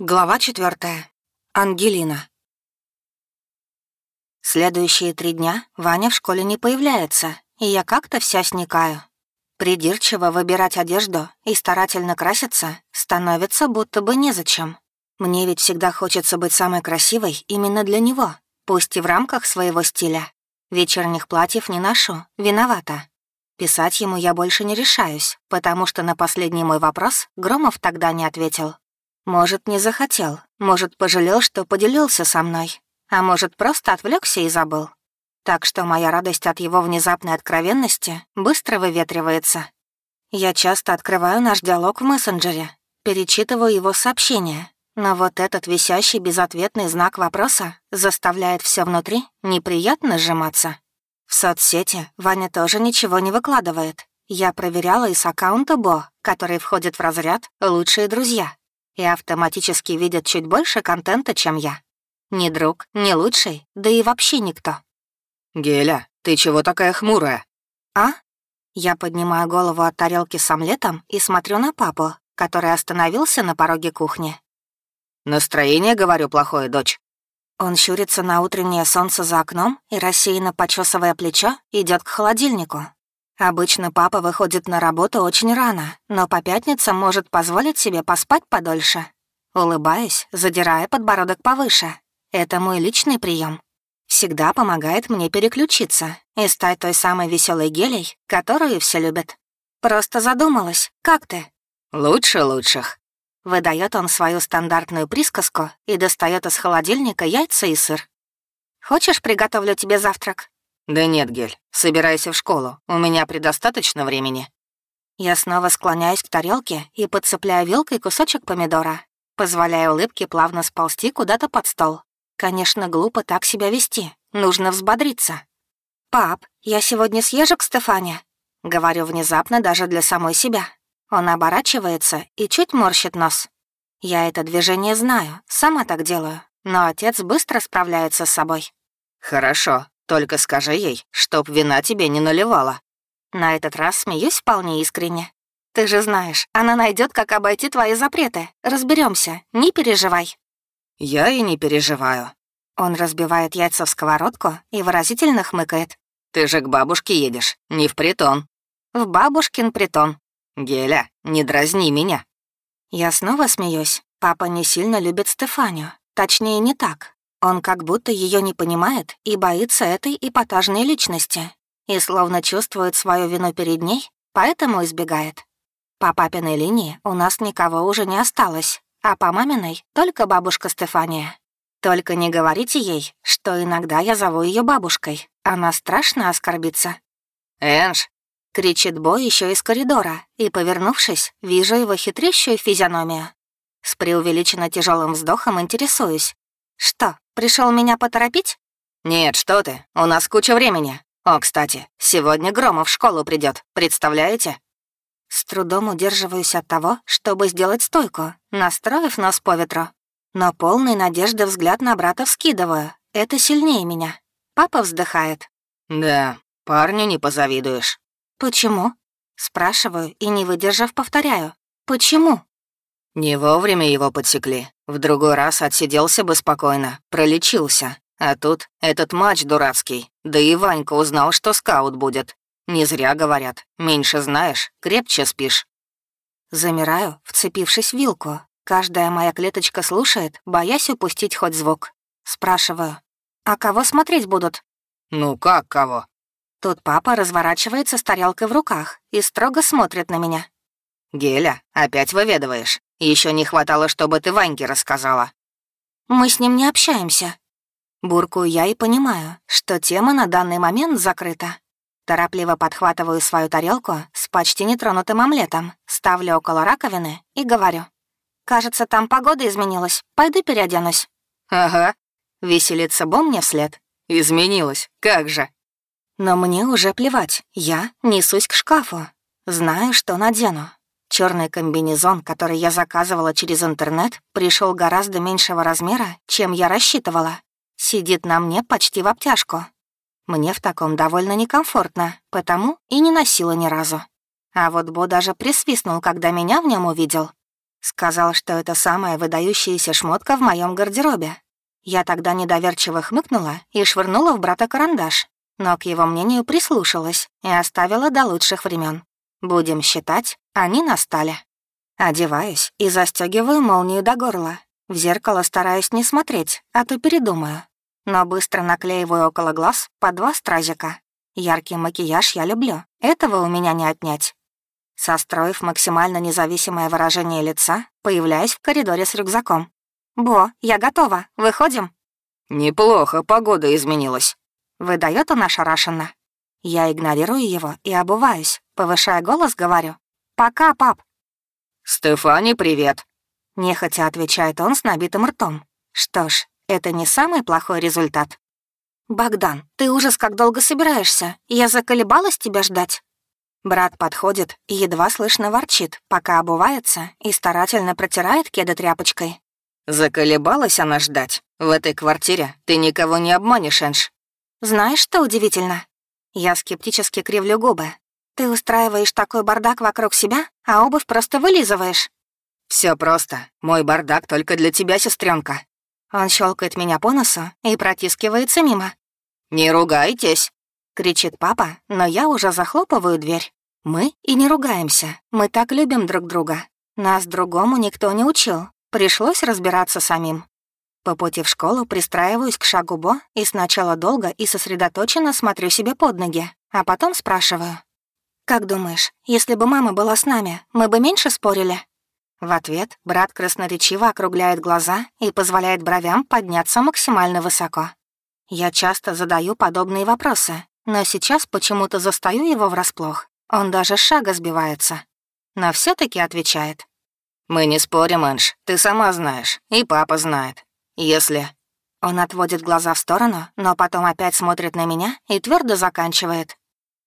Глава четвертая. Ангелина. Следующие три дня Ваня в школе не появляется, и я как-то вся сникаю. Придирчиво выбирать одежду и старательно краситься становится будто бы незачем. Мне ведь всегда хочется быть самой красивой именно для него, пусть и в рамках своего стиля. Вечерних платьев не ношу, виновата. Писать ему я больше не решаюсь, потому что на последний мой вопрос Громов тогда не ответил. Может, не захотел, может, пожалел, что поделился со мной, а может, просто отвлекся и забыл. Так что моя радость от его внезапной откровенности быстро выветривается. Я часто открываю наш диалог в мессенджере, перечитываю его сообщения, но вот этот висящий безответный знак вопроса заставляет все внутри неприятно сжиматься. В соцсети Ваня тоже ничего не выкладывает. Я проверяла из аккаунта Бо, который входит в разряд «Лучшие друзья» и автоматически видят чуть больше контента, чем я. Ни друг, ни лучший, да и вообще никто. «Геля, ты чего такая хмурая?» «А?» Я поднимаю голову от тарелки с омлетом и смотрю на папу, который остановился на пороге кухни. «Настроение, говорю, плохое, дочь». Он щурится на утреннее солнце за окном и, рассеянно почесывая плечо, идет к холодильнику. Обычно папа выходит на работу очень рано, но по пятницам может позволить себе поспать подольше. Улыбаюсь, задирая подбородок повыше. Это мой личный прием. Всегда помогает мне переключиться и стать той самой веселой гелей, которую все любят. Просто задумалась, как ты? Лучше лучших. Выдает он свою стандартную присказку и достает из холодильника яйца и сыр. Хочешь, приготовлю тебе завтрак? «Да нет, Гель, собирайся в школу, у меня предостаточно времени». Я снова склоняюсь к тарелке и подцепляю вилкой кусочек помидора, позволяя улыбке плавно сползти куда-то под стол. Конечно, глупо так себя вести, нужно взбодриться. «Пап, я сегодня съезжу к Стефане», — говорю внезапно даже для самой себя. Он оборачивается и чуть морщит нос. Я это движение знаю, сама так делаю, но отец быстро справляется с собой. «Хорошо, только скажи ей, чтоб вина тебе не наливала». На этот раз смеюсь вполне искренне. Ты же знаешь, она найдет, как обойти твои запреты. Разберемся, не переживай. Я и не переживаю. Он разбивает яйца в сковородку и выразительно хмыкает. Ты же к бабушке едешь, не в притон. В бабушкин притон. Геля, не дразни меня. Я снова смеюсь. Папа не сильно любит Стефанию. Точнее, не так. Он как будто ее не понимает и боится этой эпатажной личности, и словно чувствует свою вину перед ней, поэтому избегает. По папиной линии у нас никого уже не осталось, а по маминой — только бабушка Стефания. Только не говорите ей, что иногда я зову ее бабушкой. Она страшно оскорбится. «Энж!» — кричит Бо еще из коридора, и, повернувшись, вижу его хитрющую физиономию. С преувеличенно тяжелым вздохом интересуюсь. «Что, Пришел меня поторопить?» «Нет, что ты, у нас куча времени. О, кстати, сегодня Громов в школу придет, представляете?» С трудом удерживаюсь от того, чтобы сделать стойку, настроив нос по ветру. Но полный надежды взгляд на брата вскидываю. Это сильнее меня. Папа вздыхает. «Да, парню не позавидуешь». «Почему?» Спрашиваю и, не выдержав, повторяю. «Почему?» Не вовремя его подсекли. В другой раз отсиделся бы спокойно, пролечился. А тут этот матч дурацкий. Да и Ванька узнал, что скаут будет. Не зря говорят. Меньше знаешь, крепче спишь. Замираю, вцепившись в вилку. Каждая моя клеточка слушает, боясь упустить хоть звук. Спрашиваю. «А кого смотреть будут?» «Ну как кого?» Тут папа разворачивается с тарелкой в руках и строго смотрит на меня. «Геля, опять выведываешь. Еще не хватало, чтобы ты Ваньке рассказала». «Мы с ним не общаемся». Буркую я и понимаю, что тема на данный момент закрыта. Торопливо подхватываю свою тарелку с почти нетронутым омлетом, ставлю около раковины и говорю. «Кажется, там погода изменилась. Пойду переоденусь». «Ага», — веселится Бом мне вслед. «Изменилась. Как же?» Но мне уже плевать. Я несусь к шкафу. Знаю, что надену. Черный комбинезон, который я заказывала через интернет, пришел гораздо меньшего размера, чем я рассчитывала. Сидит на мне почти в обтяжку. Мне в таком довольно некомфортно, потому и не носила ни разу. А вот Бо даже присвистнул, когда меня в нем увидел. Сказал, что это самая выдающаяся шмотка в моем гардеробе. Я тогда недоверчиво хмыкнула и швырнула в брата карандаш, но к его мнению прислушалась и оставила до лучших времен. Будем считать, они настали. Одеваюсь и застегиваю молнию до горла. В зеркало стараюсь не смотреть, а то передумаю. Но быстро наклеиваю около глаз по два стразика. Яркий макияж я люблю, этого у меня не отнять. Состроив максимально независимое выражение лица, появляюсь в коридоре с рюкзаком. «Бо, я готова. Выходим?» «Неплохо, погода изменилась», — выдает он ошарашенно. Я игнорирую его и обуваюсь, повышая голос, говорю. «Пока, пап». «Стефани, привет», — нехотя отвечает он с набитым ртом. Что ж, это не самый плохой результат. «Богдан, ты ужас как долго собираешься. Я заколебалась тебя ждать». Брат подходит и едва слышно ворчит, пока обувается и старательно протирает кеды тряпочкой. Заколебалась она ждать. В этой квартире ты никого не обманешь, Энж. Знаешь, что удивительно? Я скептически кривлю губы. Ты устраиваешь такой бардак вокруг себя, а обувь просто вылизываешь. Все просто. Мой бардак только для тебя, сестренка. Он щелкает меня по носу и протискивается мимо. «Не ругайтесь!» — кричит папа, но я уже захлопываю дверь. Мы и не ругаемся, мы так любим друг друга. Нас другому никто не учил, пришлось разбираться самим. По пути в школу пристраиваюсь к шагу Бо и сначала долго и сосредоточенно смотрю себе под ноги, а потом спрашиваю. «Как думаешь, если бы мама была с нами, мы бы меньше спорили?» В ответ брат красноречиво округляет глаза и позволяет бровям подняться максимально высоко. Я часто задаю подобные вопросы, но сейчас почему-то застаю его врасплох. Он даже шага сбивается. Но все таки отвечает. «Мы не спорим, Энж, ты сама знаешь, и папа знает. Если...» Он отводит глаза в сторону, но потом опять смотрит на меня и твердо заканчивает.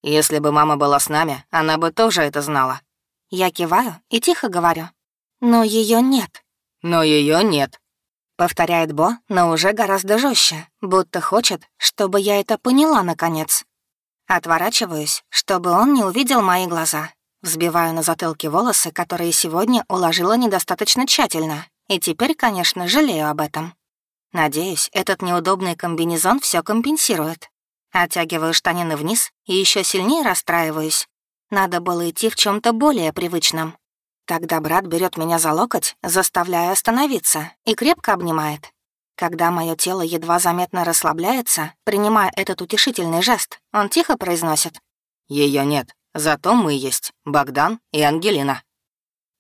«Если бы мама была с нами, она бы тоже это знала». Я киваю и тихо говорю. «Но ее нет». «Но ее нет», — повторяет Бо, но уже гораздо жестче, будто хочет, чтобы я это поняла наконец. Отворачиваюсь, чтобы он не увидел мои глаза. Взбиваю на затылке волосы, которые сегодня уложила недостаточно тщательно, и теперь, конечно, жалею об этом. Надеюсь, этот неудобный комбинезон все компенсирует. Оттягиваю штанины вниз и еще сильнее расстраиваюсь. Надо было идти в чем то более привычном. Тогда брат берет меня за локоть, заставляя остановиться, и крепко обнимает. Когда мое тело едва заметно расслабляется, принимая этот утешительный жест, он тихо произносит. Ее нет, зато мы есть, Богдан и Ангелина».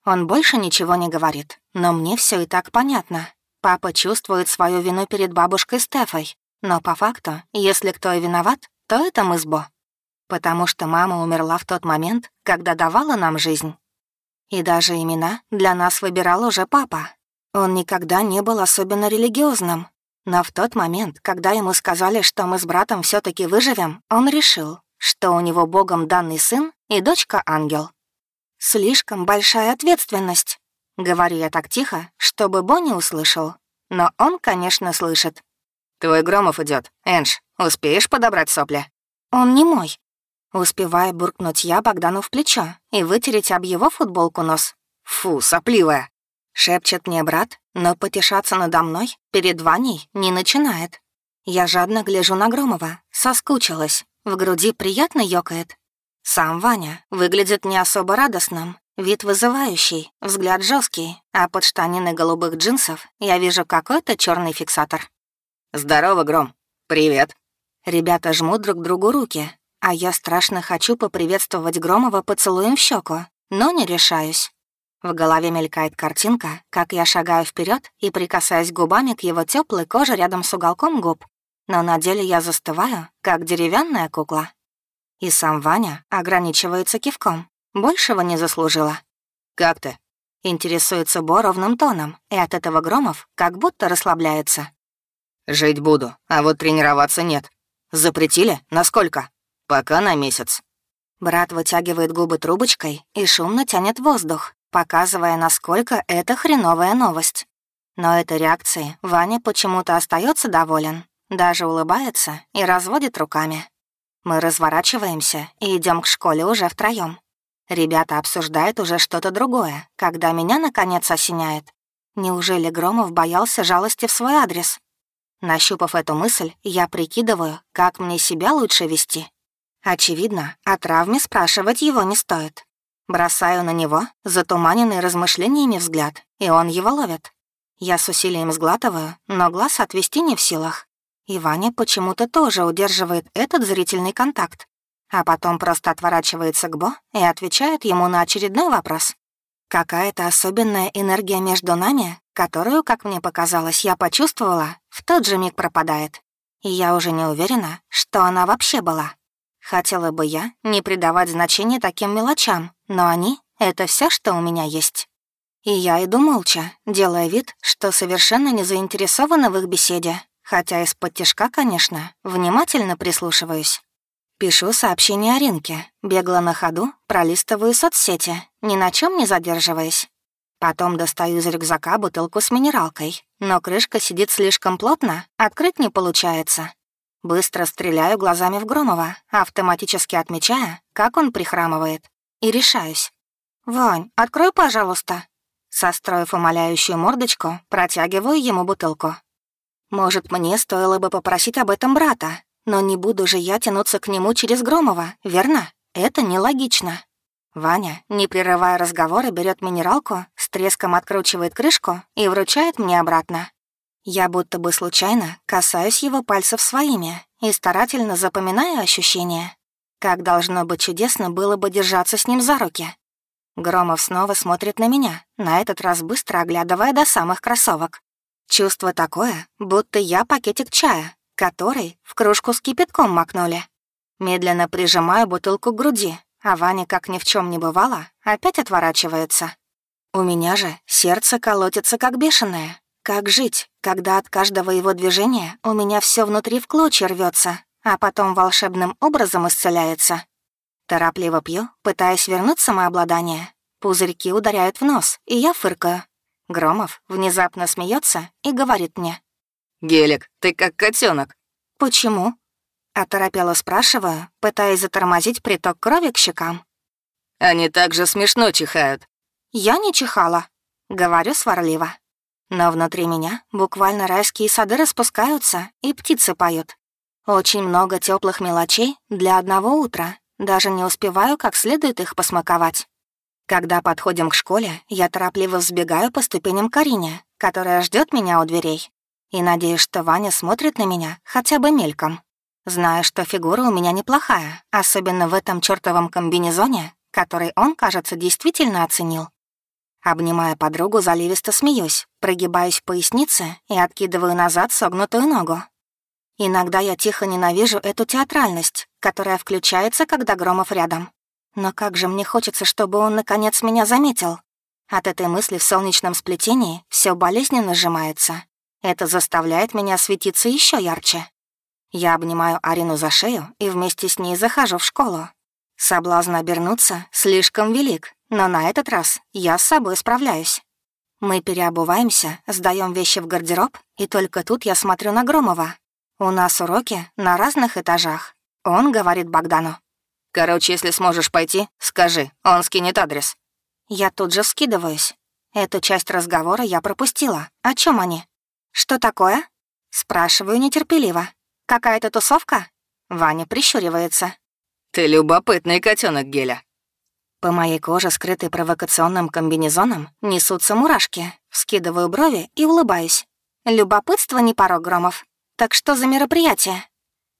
Он больше ничего не говорит, но мне все и так понятно. Папа чувствует свою вину перед бабушкой Стефой, но по факту, если кто и виноват, то это мы с Бо. Потому что мама умерла в тот момент, когда давала нам жизнь. И даже имена для нас выбирал уже папа, он никогда не был особенно религиозным, но в тот момент, когда ему сказали, что мы с братом все таки выживем, он решил, что у него богом данный сын и дочка-ангел. «Слишком большая ответственность», — говорю я так тихо, чтобы Бо не услышал. Но он, конечно, слышит. «Твой Громов идет. Энж, успеешь подобрать сопли?» «Он не мой». Успеваю буркнуть я Богдану в плечо и вытереть об его футболку нос. «Фу, сопливая!» Шепчет мне брат, но потешаться надо мной перед Ваней не начинает. Я жадно гляжу на Громова, соскучилась, в груди приятно ёкает. Сам Ваня выглядит не особо радостным, вид вызывающий, взгляд жесткий, а под штанины голубых джинсов я вижу какой-то черный фиксатор. «Здорово, Гром. Привет». Ребята жмут друг другу руки, а я страшно хочу поприветствовать Громова поцелуем в щеку, но не решаюсь. В голове мелькает картинка, как я шагаю вперед и прикасаюсь губами к его теплой коже рядом с уголком губ. Но на деле я застываю, как деревянная кукла. И сам Ваня ограничивается кивком. Большего не заслужила. «Как ты?» Интересуется Бо ровным тоном, и от этого Громов как будто расслабляется. «Жить буду, а вот тренироваться нет. Запретили? Насколько? Пока на месяц». Брат вытягивает губы трубочкой и шумно тянет воздух, показывая, насколько это хреновая новость. Но этой реакции Ваня почему-то остается доволен, даже улыбается и разводит руками. Мы разворачиваемся и идем к школе уже втроем. Ребята обсуждают уже что-то другое, когда меня, наконец, осеняет. Неужели Громов боялся жалости в свой адрес? Нащупав эту мысль, я прикидываю, как мне себя лучше вести. Очевидно, о травме спрашивать его не стоит. Бросаю на него затуманенный размышлениями взгляд, и он его ловит. Я с усилием сглатываю, но глаз отвести не в силах. И Ваня почему-то тоже удерживает этот зрительный контакт, а потом просто отворачивается к Бо и отвечает ему на очередной вопрос. Какая-то особенная энергия между нами, которую, как мне показалось, я почувствовала, в тот же миг пропадает. И я уже не уверена, что она вообще была. Хотела бы я не придавать значения таким мелочам, но они — это все, что у меня есть. И я иду молча, делая вид, что совершенно не заинтересована в их беседе, хотя из-под тяжка, конечно, внимательно прислушиваюсь. Пишу сообщение Аринке, бегло на ходу, пролистываю соцсети, ни на чем не задерживаясь. Потом достаю из рюкзака бутылку с минералкой, но крышка сидит слишком плотно, открыть не получается. Быстро стреляю глазами в Громова, автоматически отмечая, как он прихрамывает, и решаюсь. «Вань, открой, пожалуйста». Состроив умоляющую мордочку, протягиваю ему бутылку. Может, мне стоило бы попросить об этом брата, но не буду же я тянуться к нему через Громова, верно? Это нелогично. Ваня, не прерывая разговора, берет минералку, с треском откручивает крышку и вручает мне обратно. Я будто бы случайно касаюсь его пальцев своими и старательно запоминаю ощущения. Как должно быть чудесно было бы держаться с ним за руки. Громов снова смотрит на меня, на этот раз быстро оглядывая до самых кроссовок. Чувство такое, будто я пакетик чая, который в кружку с кипятком макнули. Медленно прижимаю бутылку к груди, а Ваня, как ни в чем не бывало, опять отворачивается. У меня же сердце колотится как бешеное. Как жить, когда от каждого его движения у меня все внутри в клочья рвется, а потом волшебным образом исцеляется? Торопливо пью, пытаясь вернуть самообладание. Пузырьки ударяют в нос, и я фыркаю. Громов внезапно смеется и говорит мне. «Гелик, ты как котенок. «Почему?» Оторопело спрашиваю, пытаясь затормозить приток крови к щекам. «Они так же смешно чихают». «Я не чихала», — говорю сварливо. Но внутри меня буквально райские сады распускаются, и птицы поют. Очень много теплых мелочей для одного утра. Даже не успеваю как следует их посмаковать. Когда подходим к школе, я торопливо взбегаю по ступеням Карине, которая ждет меня у дверей. И надеюсь, что Ваня смотрит на меня хотя бы мельком. Зная, что фигура у меня неплохая, особенно в этом чертовом комбинезоне, который он, кажется, действительно оценил. Обнимая подругу, заливисто смеюсь, прогибаюсь в пояснице и откидываю назад согнутую ногу. Иногда я тихо ненавижу эту театральность, которая включается, когда Громов рядом. Но как же мне хочется, чтобы он, наконец, меня заметил. От этой мысли в солнечном сплетении все болезненно сжимается, это заставляет меня светиться еще ярче. Я обнимаю Арину за шею и вместе с ней захожу в школу. Соблазн обернуться слишком велик, но на этот раз я с собой справляюсь. Мы переобуваемся, сдаем вещи в гардероб, и только тут я смотрю на Громова. У нас уроки на разных этажах. Он говорит Богдану. «Короче, если сможешь пойти, скажи, он скинет адрес». Я тут же скидываюсь. Эту часть разговора я пропустила. О чем они? «Что такое?» Спрашиваю нетерпеливо. «Какая-то тусовка?» Ваня прищуривается. «Ты любопытный котенок Геля». По моей коже, скрытой провокационным комбинезоном, несутся мурашки. Вскидываю брови и улыбаюсь. Любопытство не порог громов. Так что за мероприятие?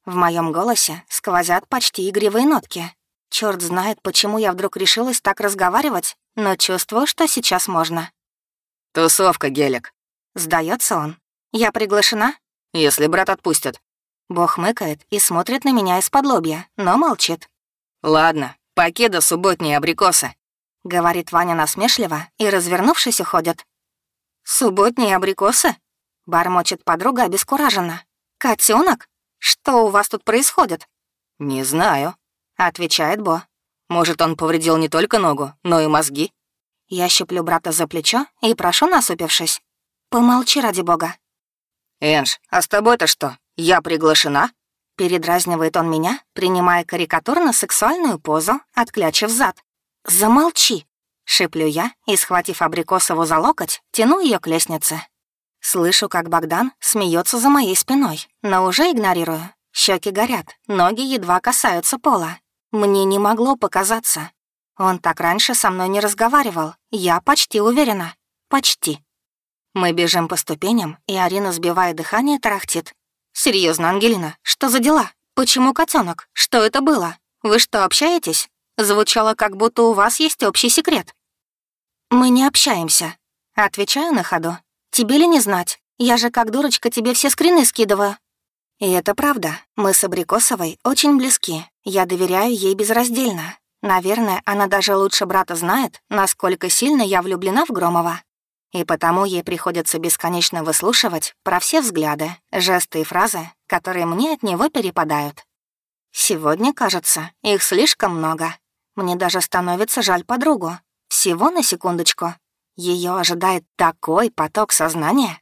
В моем голосе сквозят почти игривые нотки. Черт знает, почему я вдруг решилась так разговаривать, но чувствую, что сейчас можно. «Тусовка, Гелик», — сдается он. «Я приглашена?» «Если брат отпустит». Бог мыкает и смотрит на меня из-под лобья, но молчит. «Ладно, покеда субботние абрикосы», — говорит Ваня насмешливо и, развернувшись, уходит. «Субботние абрикосы?» — бормочет подруга обескураженно. «Котёнок? Что у вас тут происходит?» «Не знаю», — отвечает Бо. «Может, он повредил не только ногу, но и мозги?» Я щеплю брата за плечо и прошу, насупившись. «Помолчи ради бога». «Энж, а с тобой-то что? Я приглашена?» Передразнивает он меня, принимая карикатурно-сексуальную позу, отклячив зад. «Замолчи!» — шиплю я и, схватив Абрикосову за локоть, тяну ее к лестнице. Слышу, как Богдан смеется за моей спиной, но уже игнорирую. Щеки горят, ноги едва касаются пола. Мне не могло показаться. Он так раньше со мной не разговаривал, я почти уверена. Почти. Мы бежим по ступеням, и Арина, сбивая дыхание, тарахтит. Серьезно, Ангелина, что за дела? Почему котенок? Что это было? Вы что, общаетесь? Звучало, как будто у вас есть общий секрет. Мы не общаемся. Отвечаю на ходу. Тебе ли не знать? Я же как дурочка тебе все скрины скидываю. И это правда. Мы с Абрикосовой очень близки. Я доверяю ей безраздельно. Наверное, она даже лучше брата знает, насколько сильно я влюблена в Громова. И потому ей приходится бесконечно выслушивать про все взгляды, жесты и фразы, которые мне от него перепадают. Сегодня, кажется, их слишком много. Мне даже становится жаль подругу. Всего на секундочку. Ее ожидает такой поток сознания.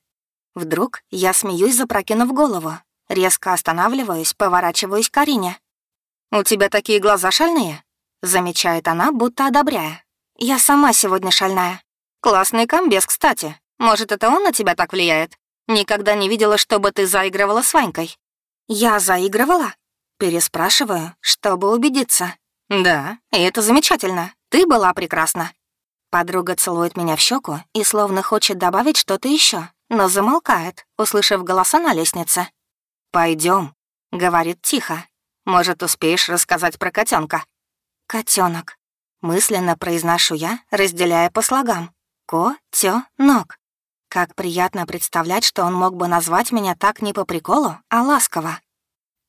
Вдруг я смеюсь, запрокинув голову. Резко останавливаюсь, поворачиваюсь к Арине. «У тебя такие глаза шальные?» Замечает она, будто одобряя. «Я сама сегодня шальная. Классный комбез, кстати. Может, это он на тебя так влияет? Никогда не видела, чтобы ты заигрывала с Ванькой». «Я заигрывала?» Переспрашиваю, чтобы убедиться. «Да, и это замечательно. Ты была прекрасна». Подруга целует меня в щеку и словно хочет добавить что-то еще, но замолкает, услышав голоса на лестнице. Пойдем, говорит тихо. «Может, успеешь рассказать про котенка? Котенок. Мысленно произношу я, разделяя по слогам. Ко-тё-нок. Как приятно представлять, что он мог бы назвать меня так не по приколу, а ласково.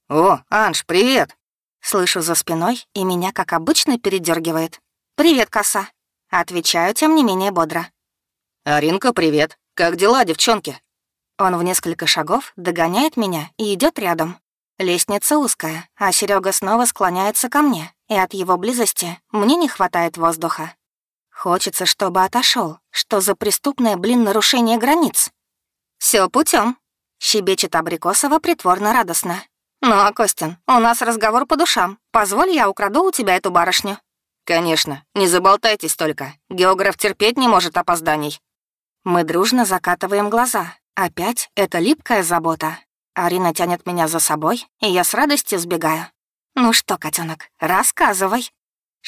«О, Анж, привет!» Слышу за спиной, и меня, как обычно, передергивает. «Привет, коса!» Отвечаю, тем не менее, бодро. «Аринка, привет! Как дела, девчонки?» Он в несколько шагов догоняет меня и идет рядом. Лестница узкая, а Серега снова склоняется ко мне, и от его близости мне не хватает воздуха. Хочется, чтобы отошел. Что за преступное, блин, нарушение границ? Все путем, щебечет Абрикосова притворно радостно. «Ну, а, Костин, у нас разговор по душам. Позволь, я украду у тебя эту барышню». «Конечно, не заболтайтесь только. Географ терпеть не может опозданий». Мы дружно закатываем глаза. Опять это липкая забота. Арина тянет меня за собой, и я с радостью сбегаю. «Ну что, котенок, рассказывай».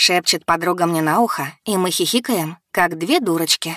Шепчет подруга мне на ухо, и мы хихикаем, как две дурочки.